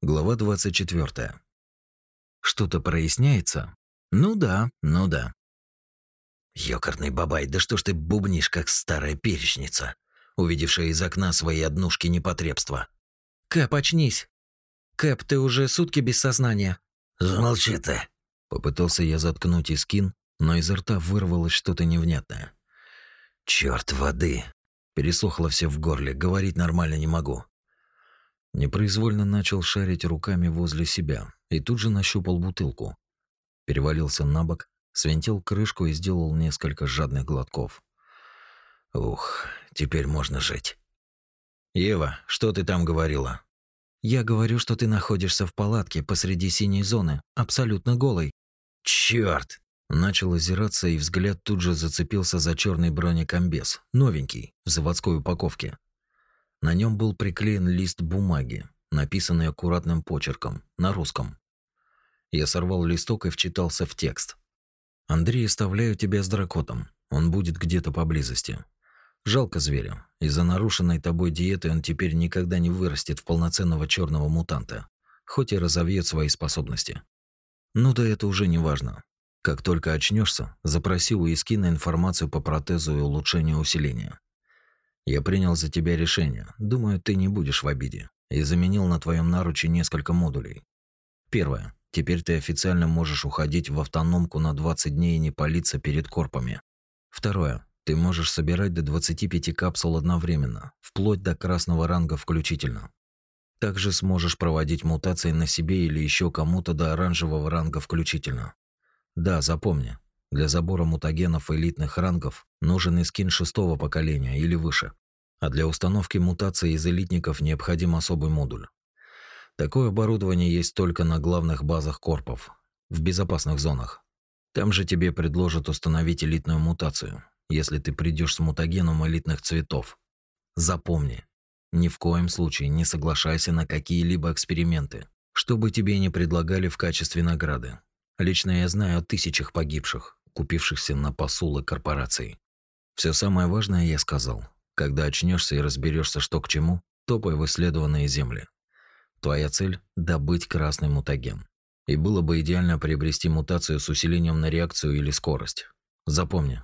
Глава 24. Что-то проясняется? Ну да, ну да. Ёкарный бабай, да что ж ты бубнишь, как старая перечница, увидевшая из окна свои однушки непотребства. Кэп, очнись. Кэп, ты уже сутки без сознания. Замолчи ты. Попытался я заткнуть Искин, но изо рта вырвалось что-то невнятное. Черт воды. Пересохло все в горле, говорить нормально не могу. Непроизвольно начал шарить руками возле себя и тут же нащупал бутылку. Перевалился на бок, свинтил крышку и сделал несколько жадных глотков. Ух, теперь можно жить. Ева, что ты там говорила? Я говорю, что ты находишься в палатке посреди синей зоны, абсолютно голой. Чёрт! Начал озираться, и взгляд тут же зацепился за черный бронекомбез, новенький, в заводской упаковке. На нем был приклеен лист бумаги, написанный аккуратным почерком, на русском. Я сорвал листок и вчитался в текст. «Андрей, оставляю тебя с дракотом. Он будет где-то поблизости. Жалко зверя. Из-за нарушенной тобой диеты он теперь никогда не вырастет в полноценного черного мутанта, хоть и разовьет свои способности. Ну да это уже не важно. Как только очнешься, запроси у Искина информацию по протезу и улучшению усиления. Я принял за тебя решение. Думаю, ты не будешь в обиде. И заменил на твоем наруче несколько модулей. Первое. Теперь ты официально можешь уходить в автономку на 20 дней и не палиться перед корпами. Второе. Ты можешь собирать до 25 капсул одновременно, вплоть до красного ранга включительно. Также сможешь проводить мутации на себе или еще кому-то до оранжевого ранга включительно. Да, запомни, для забора мутагенов элитных рангов нужен скин шестого поколения или выше. А для установки мутаций из элитников необходим особый модуль. Такое оборудование есть только на главных базах корпов, в безопасных зонах. Там же тебе предложат установить элитную мутацию, если ты придешь с мутагеном элитных цветов. Запомни, ни в коем случае не соглашайся на какие-либо эксперименты, что бы тебе не предлагали в качестве награды. Лично я знаю о тысячах погибших, купившихся на посулы корпораций. Все самое важное я сказал. Когда очнешься и разберешься, что к чему, топай в исследованные земли. Твоя цель – добыть красный мутаген. И было бы идеально приобрести мутацию с усилением на реакцию или скорость. Запомни.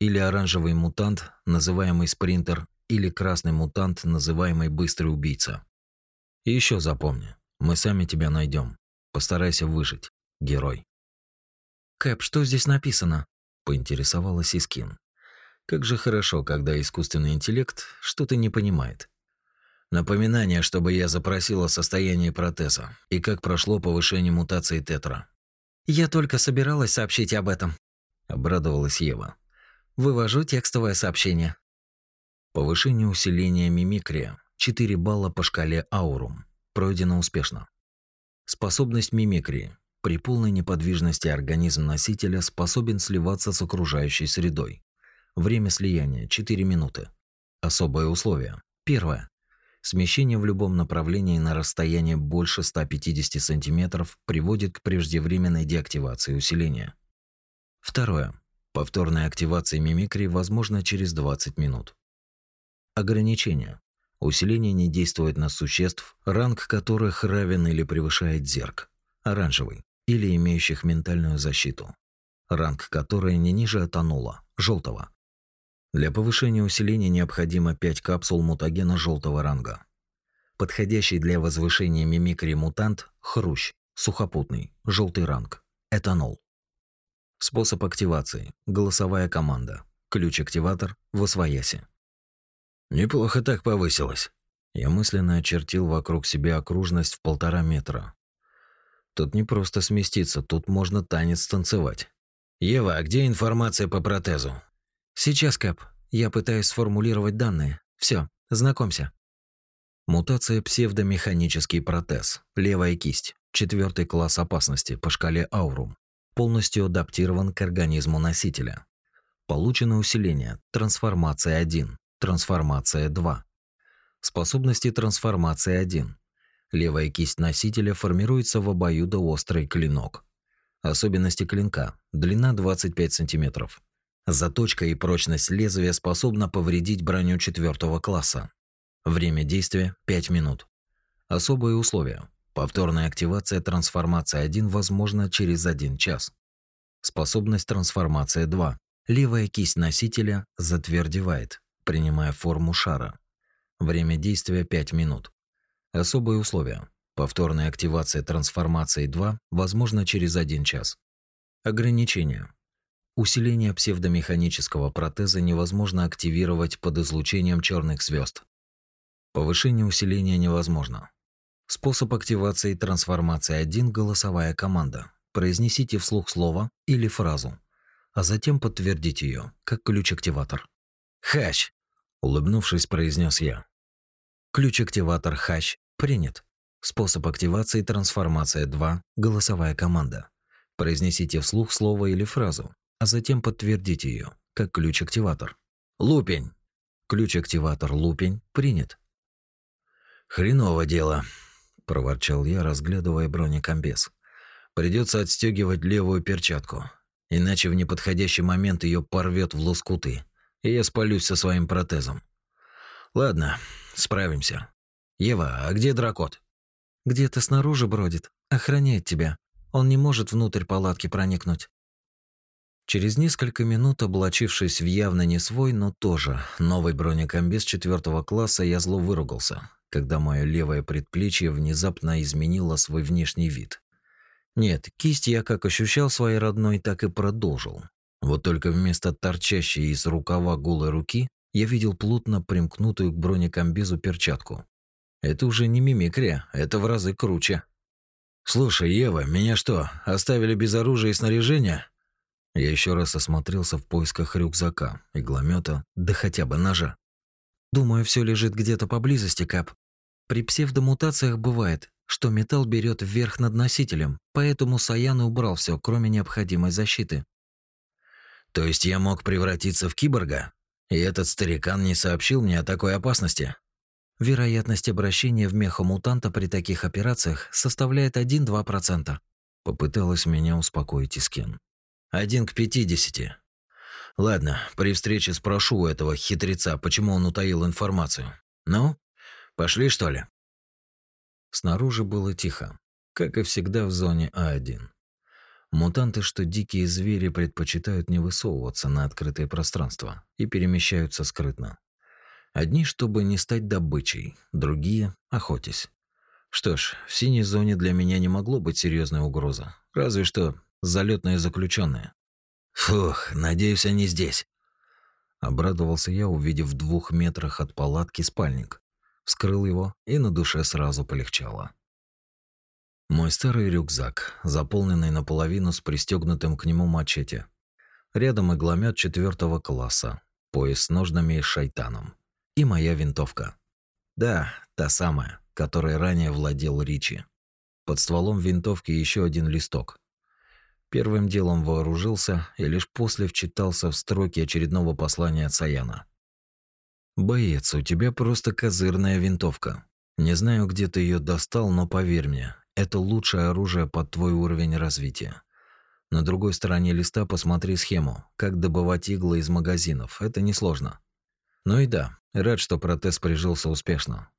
Или оранжевый мутант, называемый спринтер, или красный мутант, называемый быстрый убийца. И еще запомни, мы сами тебя найдем. Постарайся выжить, герой. «Кэп, что здесь написано?» – поинтересовалась Искин. «Как же хорошо, когда искусственный интеллект что-то не понимает. Напоминание, чтобы я запросил о состоянии протеза и как прошло повышение мутации тетра». «Я только собиралась сообщить об этом», – обрадовалась Ева. «Вывожу текстовое сообщение». Повышение усиления мимикрия. 4 балла по шкале Аурум. Пройдено успешно. Способность мимикрии. При полной неподвижности организм носителя способен сливаться с окружающей средой. Время слияния – 4 минуты. Особые условия. Первое. Смещение в любом направлении на расстояние больше 150 см приводит к преждевременной деактивации усиления. Второе. Повторная активация мимикрии возможна через 20 минут. Ограничения. Усиление не действует на существ, ранг которых равен или превышает зерк. Оранжевый или имеющих ментальную защиту, ранг которой не ниже атанула, желтого. Для повышения усиления необходимо 5 капсул мутагена желтого ранга. Подходящий для возвышения мимикрии мутант – хрущ, сухопутный, желтый ранг, этанол. Способ активации – голосовая команда. Ключ-активатор – в освояси. Неплохо так повысилось. Я мысленно очертил вокруг себя окружность в полтора метра, Тут не просто сместиться, тут можно танец танцевать. Ева, а где информация по протезу? Сейчас, Кэп. Я пытаюсь сформулировать данные. Все, знакомься. Мутация псевдомеханический протез. Левая кисть. Четвертый класс опасности по шкале Аурум. Полностью адаптирован к организму носителя. Получено усиление. Трансформация 1. Трансформация 2. Способности трансформации 1. Левая кисть носителя формируется в обоюдоострый клинок. Особенности клинка. Длина 25 см. Заточка и прочность лезвия способна повредить броню четвертого класса. Время действия 5 минут. Особые условия. Повторная активация трансформации 1 возможна через 1 час. Способность трансформация 2. Левая кисть носителя затвердевает, принимая форму шара. Время действия 5 минут. Особые условия. Повторная активация трансформации 2 возможна через 1 час. Ограничения. Усиление псевдомеханического протеза невозможно активировать под излучением черных звезд. Повышение усиления невозможно. Способ активации трансформации 1 – голосовая команда. Произнесите вслух слово или фразу, а затем подтвердите ее, как ключ-активатор. «Хач!» – улыбнувшись, произнес я. Ключ-активатор «Хач» принят. Способ активации трансформация 2 – голосовая команда. Произнесите вслух слово или фразу, а затем подтвердите ее, как ключ-активатор. Лупень. Ключ-активатор лупень принят. Хреново дело, проворчал я, разглядывая бронекомбез. Придется отстегивать левую перчатку, иначе в неподходящий момент ее порвет в лоскуты, и я спалюсь со своим протезом. Ладно, справимся. Ева, а где дракот? Где-то снаружи бродит, охраняет тебя. Он не может внутрь палатки проникнуть. Через несколько минут, облачившись в явно не свой, но тоже новый бронекомбез четвертого класса, я зло выругался, когда мое левое предплечье внезапно изменило свой внешний вид. Нет, кисть я как ощущал своей родной, так и продолжил. Вот только вместо торчащей из рукава голой руки я видел плотно примкнутую к бронекомбезу перчатку. Это уже не мимикрия, это в разы круче. «Слушай, Ева, меня что, оставили без оружия и снаряжения?» Я еще раз осмотрелся в поисках рюкзака, игломета, да хотя бы ножа. Думаю, все лежит где-то поблизости, Кап. При псевдомутациях бывает, что металл берет вверх над носителем, поэтому Саян убрал все, кроме необходимой защиты. То есть я мог превратиться в киборга? И этот старикан не сообщил мне о такой опасности? Вероятность обращения в мехомутанта при таких операциях составляет 1-2%. Попыталась меня успокоить Искен. Один к пятидесяти. Ладно, при встрече спрошу у этого хитреца, почему он утаил информацию. Ну, пошли что ли? Снаружи было тихо, как и всегда в зоне А1. Мутанты, что дикие звери, предпочитают не высовываться на открытое пространство и перемещаются скрытно. Одни, чтобы не стать добычей, другие – охотясь. Что ж, в синей зоне для меня не могло быть серьезной угрозы, разве что залетные заключенные. Фух, надеюсь, они здесь. Обрадовался я, увидев в двух метрах от палатки спальник. Вскрыл его, и на душе сразу полегчало. Мой старый рюкзак, заполненный наполовину с пристегнутым к нему мачете. Рядом игломет четвертого класса, пояс с ножнами и шайтаном. И моя винтовка. Да, та самая, которой ранее владел Ричи. Под стволом винтовки еще один листок, Первым делом вооружился и лишь после вчитался в строки очередного послания от Саяна. «Боец, у тебя просто козырная винтовка. Не знаю, где ты ее достал, но поверь мне, это лучшее оружие под твой уровень развития. На другой стороне листа посмотри схему, как добывать иглы из магазинов. Это несложно. Ну и да, рад, что протез прижился успешно.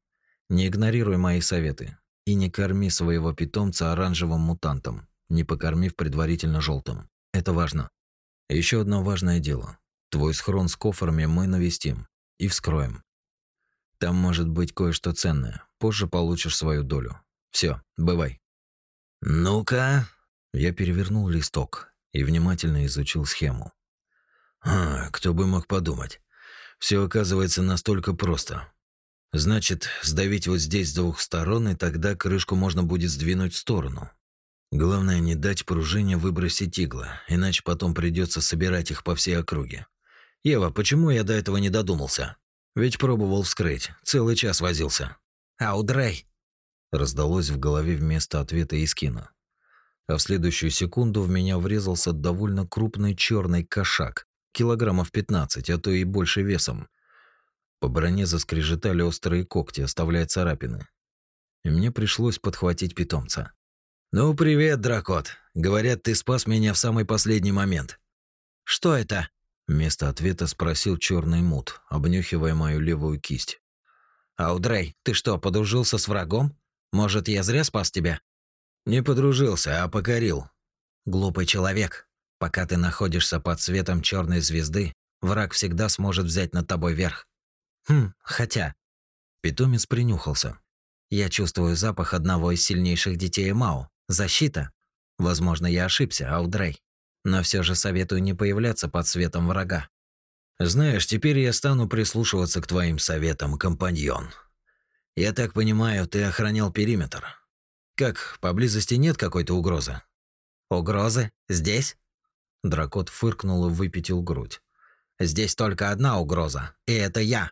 Не игнорируй мои советы и не корми своего питомца оранжевым мутантом не покормив предварительно желтым. Это важно. Еще одно важное дело. Твой схрон с кофрами мы навестим и вскроем. Там может быть кое-что ценное. Позже получишь свою долю. Все, бывай. Ну-ка. Я перевернул листок и внимательно изучил схему. А, кто бы мог подумать. Все оказывается настолько просто. Значит, сдавить вот здесь с двух сторон, и тогда крышку можно будет сдвинуть в сторону. Главное не дать пружине выбросить иглы, иначе потом придется собирать их по всей округе. Ева, почему я до этого не додумался? Ведь пробовал вскрыть, целый час возился. Аудрей! Раздалось в голове вместо ответа из кино. А в следующую секунду в меня врезался довольно крупный черный кошак, килограммов 15, а то и больше весом. По броне заскрежетали острые когти, оставляя царапины. И мне пришлось подхватить питомца. «Ну, привет, Дракот. Говорят, ты спас меня в самый последний момент». «Что это?» Вместо ответа спросил черный мут, обнюхивая мою левую кисть. «Аудрей, ты что, подружился с врагом? Может, я зря спас тебя?» «Не подружился, а покорил». «Глупый человек. Пока ты находишься под светом черной звезды, враг всегда сможет взять над тобой верх. Хм, хотя...» Питомец принюхался. «Я чувствую запах одного из сильнейших детей Мао. Защита. Возможно, я ошибся, Аудрей. Но все же советую не появляться под светом врага. Знаешь, теперь я стану прислушиваться к твоим советам, компаньон. Я так понимаю, ты охранял периметр. Как, поблизости нет какой-то угрозы? Угрозы? Здесь? Дракот фыркнул и выпятил грудь. Здесь только одна угроза, и это я.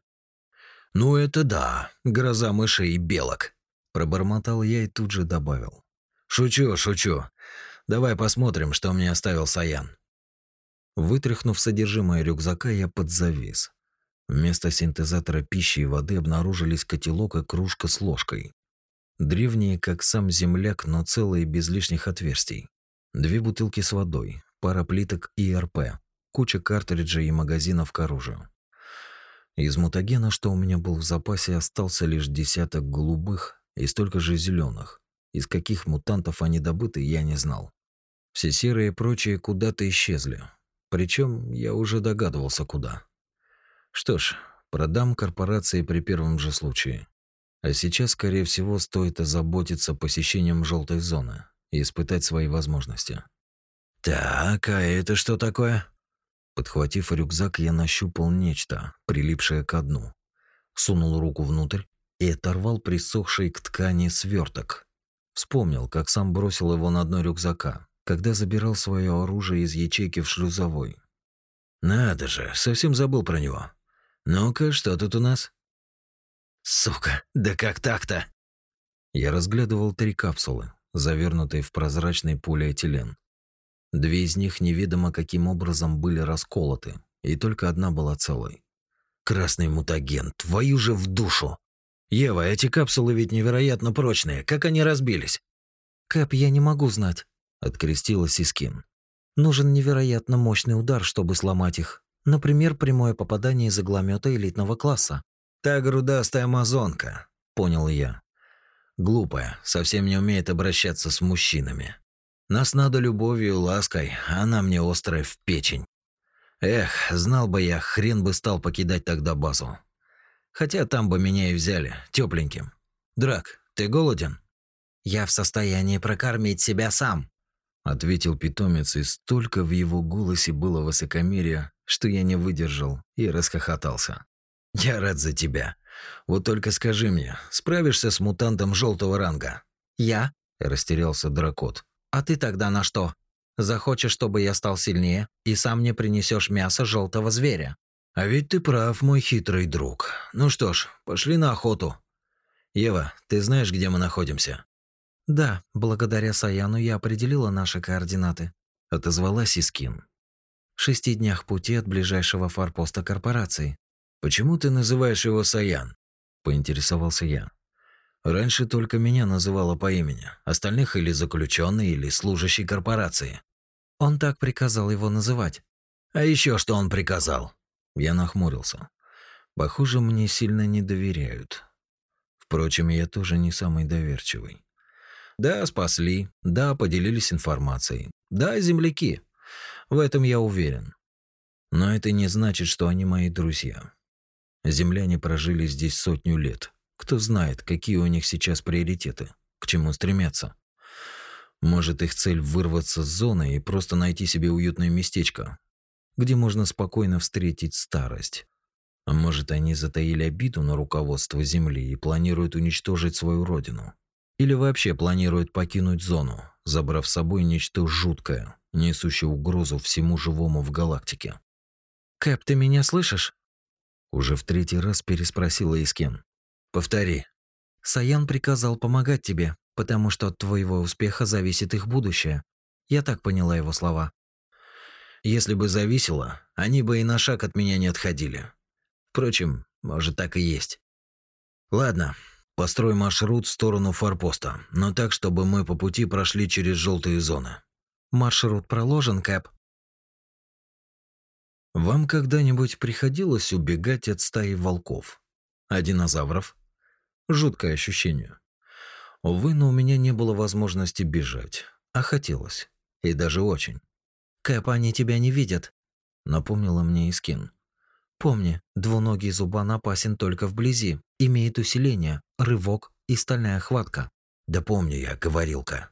Ну это да, гроза мышей и белок, пробормотал я и тут же добавил. Шучу, шучу. Давай посмотрим, что мне оставил Саян. Вытряхнув содержимое рюкзака, я подзавис. Вместо синтезатора пищи и воды обнаружились котелок и кружка с ложкой. Древние, как сам земляк, но целые без лишних отверстий. Две бутылки с водой, пара плиток ИРП, куча картриджей и магазинов к оружию. Из мутагена, что у меня был в запасе, остался лишь десяток голубых и столько же зеленых. Из каких мутантов они добыты, я не знал. Все серые и прочие куда-то исчезли, причем я уже догадывался, куда. Что ж, продам корпорации при первом же случае. А сейчас, скорее всего, стоит озаботиться посещением желтой зоны и испытать свои возможности. Так, а это что такое? Подхватив рюкзак, я нащупал нечто, прилипшее к дну. Сунул руку внутрь и оторвал присохший к ткани сверток. Вспомнил, как сам бросил его на дно рюкзака, когда забирал свое оружие из ячейки в шлюзовой. Надо же, совсем забыл про него. Ну-ка, что тут у нас? Сука, да как так-то? Я разглядывал три капсулы, завернутые в прозрачный полиэтилен. Две из них неведомо каким образом были расколоты, и только одна была целой. Красный мутаген, твою же в душу. Ева, эти капсулы ведь невероятно прочные. Как они разбились? Кэп, я не могу знать открестилась Искин. Нужен невероятно мощный удар, чтобы сломать их. Например, прямое попадание из игломета элитного класса. Та грудастая амазонка, понял я. Глупая, совсем не умеет обращаться с мужчинами. Нас надо любовью и лаской, а она мне острая в печень. Эх, знал бы я, хрен бы стал покидать тогда базу. Хотя там бы меня и взяли, тепленьким. Драк, ты голоден? Я в состоянии прокормить себя сам, ответил питомец, и столько в его голосе было высокомерия, что я не выдержал и расхохотался. Я рад за тебя. Вот только скажи мне, справишься с мутантом желтого ранга? Я? растерялся дракот. А ты тогда на что? Захочешь, чтобы я стал сильнее, и сам мне принесешь мясо желтого зверя? А ведь ты прав, мой хитрый друг. Ну что ж, пошли на охоту. Ева, ты знаешь, где мы находимся? Да, благодаря Саяну я определила наши координаты, отозвалась Искин. В шести днях пути от ближайшего форпоста корпорации. Почему ты называешь его Саян? поинтересовался я. Раньше только меня называла по имени, остальных или заключенный, или служащий корпорации. Он так приказал его называть. А еще что он приказал? Я нахмурился. Похоже, мне сильно не доверяют. Впрочем, я тоже не самый доверчивый. Да, спасли. Да, поделились информацией. Да, земляки. В этом я уверен. Но это не значит, что они мои друзья. Земляне прожили здесь сотню лет. Кто знает, какие у них сейчас приоритеты, к чему стремятся. Может, их цель вырваться с зоны и просто найти себе уютное местечко, где можно спокойно встретить старость. А может, они затаили обиду на руководство Земли и планируют уничтожить свою родину. Или вообще планирует покинуть зону, забрав с собой нечто жуткое, несущее угрозу всему живому в галактике. «Кэп, ты меня слышишь?» Уже в третий раз переспросила Искен. «Повтори». «Саян приказал помогать тебе, потому что от твоего успеха зависит их будущее. Я так поняла его слова». «Если бы зависело, они бы и на шаг от меня не отходили. Впрочем, может, так и есть. Ладно, Построй маршрут в сторону форпоста, но так, чтобы мы по пути прошли через желтые зоны. Маршрут проложен, Кэп. Вам когда-нибудь приходилось убегать от стаи волков? А динозавров? Жуткое ощущение. Увы, но у меня не было возможности бежать, а хотелось, и даже очень. «Кэп, они тебя не видят», — напомнила мне Искин. «Помни, двуногий зубан опасен только вблизи, имеет усиление, рывок и стальная хватка». «Да помню я, говорилка.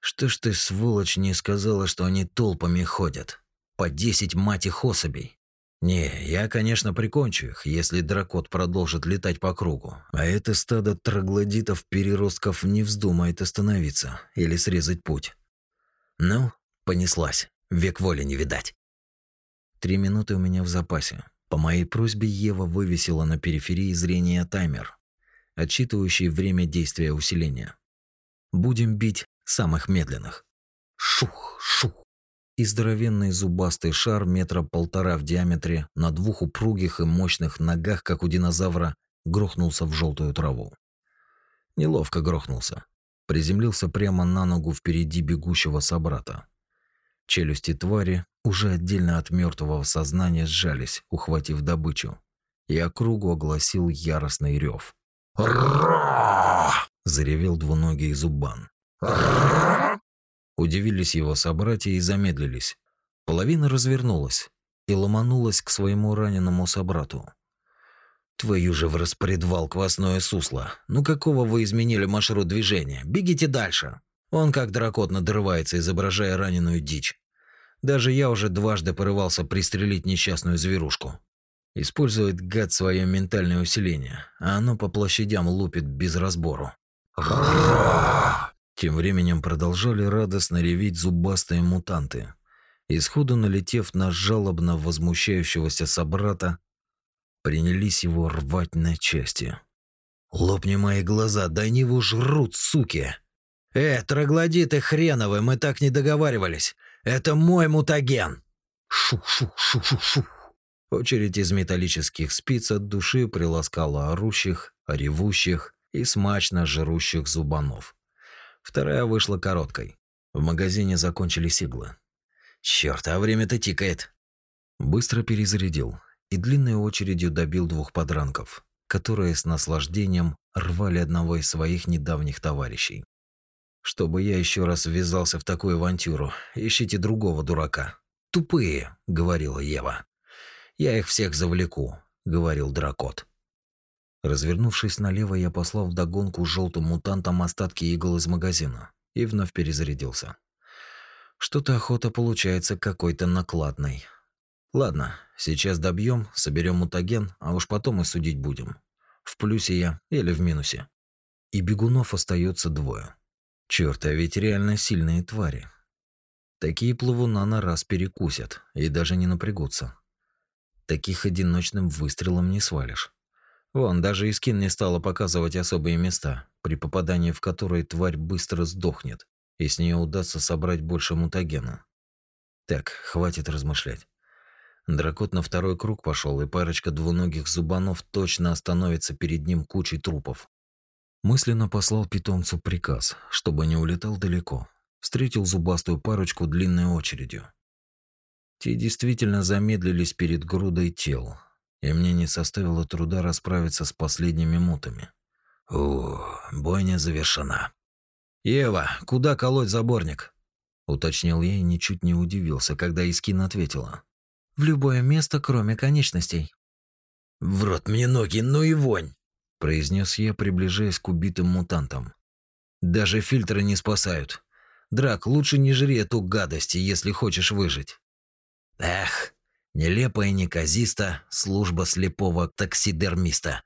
Что ж ты, сволочь, не сказала, что они толпами ходят? По десять мать их особей. Не, я, конечно, прикончу их, если дракот продолжит летать по кругу. А это стадо троглодитов-переростков не вздумает остановиться или срезать путь. Ну, понеслась. Век воли не видать. Три минуты у меня в запасе. По моей просьбе Ева вывесила на периферии зрения таймер, отсчитывающий время действия усиления. Будем бить самых медленных. Шух, шух и здоровенный зубастый шар метра полтора в диаметре на двух упругих и мощных ногах, как у динозавра, грохнулся в желтую траву. Неловко грохнулся. Приземлился прямо на ногу впереди бегущего собрата. Челюсти твари, уже отдельно от мертвого сознания, сжались, ухватив добычу. И округу огласил яростный рев. Заревел двуногий зубан. Удивились его собратья и замедлились. Половина развернулась и ломанулась к своему раненому собрату. «Твою же в распредвал квасное сусло! Ну какого вы изменили маршрут движения? Бегите дальше!» Он как дракот надрывается, изображая раненую дичь. Даже я уже дважды порывался пристрелить несчастную зверушку. Использует гад свое ментальное усиление, а оно по площадям лупит без разбору. Тем временем продолжали радостно реветь зубастые мутанты. И сходу налетев на жалобно возмущающегося собрата, принялись его рвать на части. «Лопни мои глаза, да они его жрут, суки!» «Э, троглодиты хреновы, мы так не договаривались! Это мой мутаген!» Шух-шух-шух-шух-шух. Очередь из металлических спиц от души приласкала орущих, ревущих и смачно жрущих зубанов. Вторая вышла короткой. В магазине закончились иглы. Черт, а время-то тикает. Быстро перезарядил и длинной очередью добил двух подранков, которые с наслаждением рвали одного из своих недавних товарищей. Чтобы я еще раз ввязался в такую авантюру, ищите другого дурака. Тупые, говорила Ева. Я их всех завлеку, говорил Дракот. Развернувшись налево, я послал вдогонку желтым мутантам остатки игл из магазина и вновь перезарядился. Что-то охота получается какой-то накладной. Ладно, сейчас добьем, соберем мутаген, а уж потом и судить будем. В плюсе я или в минусе. И бегунов остается двое. Черт, а ведь реально сильные твари. Такие плавуна на раз перекусят и даже не напрягутся. Таких одиночным выстрелом не свалишь. Вон, даже Искин не стала показывать особые места, при попадании в которые тварь быстро сдохнет, и с нее удастся собрать больше мутагена. Так, хватит размышлять. Дракот на второй круг пошел, и парочка двуногих зубанов точно остановится перед ним кучей трупов. Мысленно послал питомцу приказ, чтобы не улетал далеко. Встретил зубастую парочку длинной очередью. Те действительно замедлились перед грудой тел, и мне не составило труда расправиться с последними мутами. О, бойня завершена. «Ева, куда колоть заборник?» Уточнил я и ничуть не удивился, когда Искин ответила. «В любое место, кроме конечностей». «В рот мне ноги, ну и вонь!» произнес я, приближаясь к убитым мутантам. «Даже фильтры не спасают. Драк, лучше не жри эту гадость, если хочешь выжить». «Эх, Нелепая неказиста служба слепого таксидермиста.